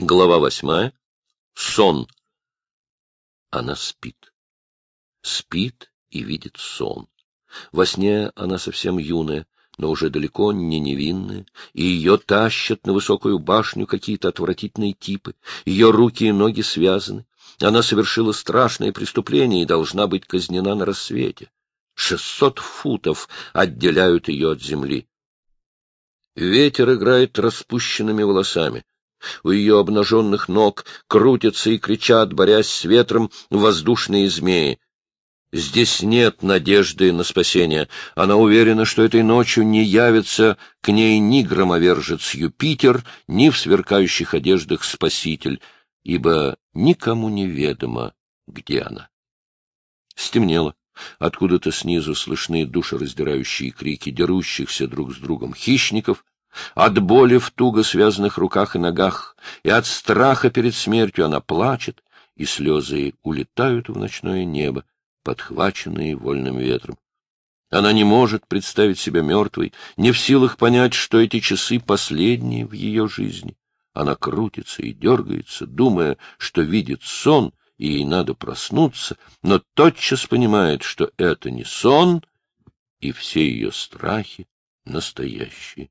Глава восьмая. Сон. Она спит. Спит и видит сон. Во сне она совсем юная, но уже далеко не невинная, и ее тащат на высокую башню какие-то отвратительные типы, ее руки и ноги связаны. Она совершила страшное преступление и должна быть казнена на рассвете. Шестьсот футов отделяют ее от земли. Ветер играет распущенными волосами. У ее обнаженных ног крутятся и кричат, борясь с ветром, воздушные змеи. Здесь нет надежды на спасение. Она уверена, что этой ночью не явится к ней ни громовержец Юпитер, ни в сверкающих одеждах Спаситель, ибо никому не ведомо, где она. Стемнело. Откуда-то снизу слышны душераздирающие крики дерущихся друг с другом хищников, от боли в туго связанных руках и ногах, и от страха перед смертью она плачет, и слезы улетают в ночное небо, подхваченные вольным ветром. Она не может представить себя мертвой, не в силах понять, что эти часы последние в ее жизни. Она крутится и дергается, думая, что видит сон, и ей надо проснуться, но тотчас понимает, что это не сон, и все ее страхи настоящие.